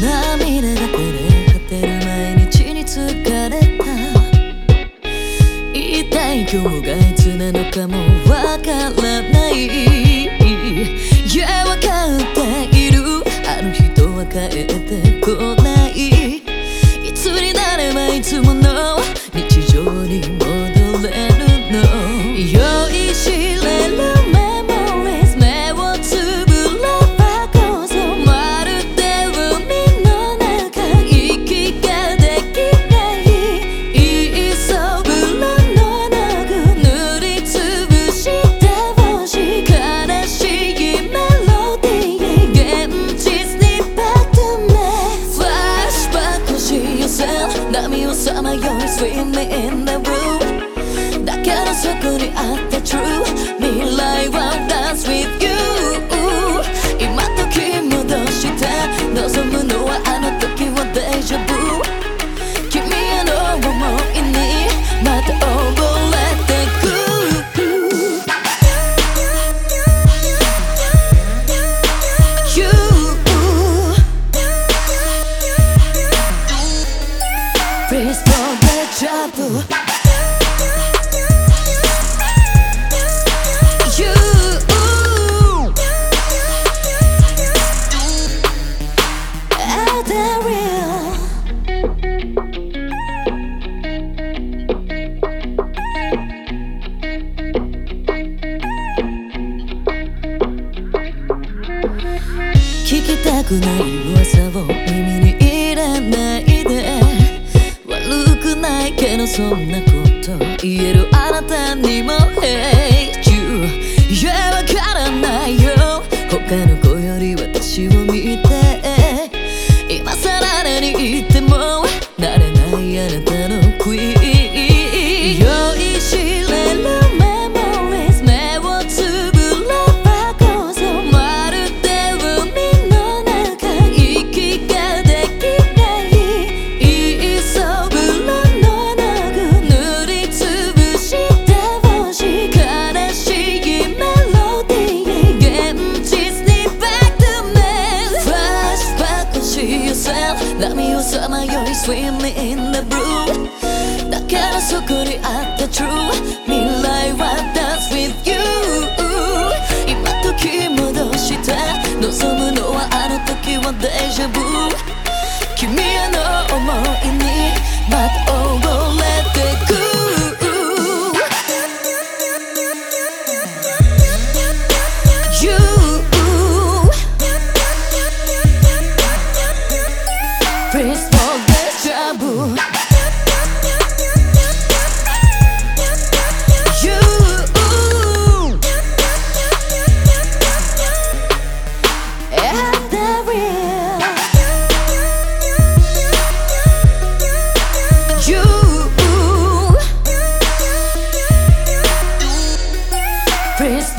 涙が照れ果てる毎日に疲れた。一体今日がいつなのかもわからない。いやわかっている。あの人は帰って。Beauty, I think. くない噂を耳に入れないで。悪くないけどそんなこと言えるあなたにも、hey Swimming in the blue だからそこにあった True 未来は Dance with you 今時戻して望むのはあの時はデジャブ君への思いにまた溺れてく「Please Praise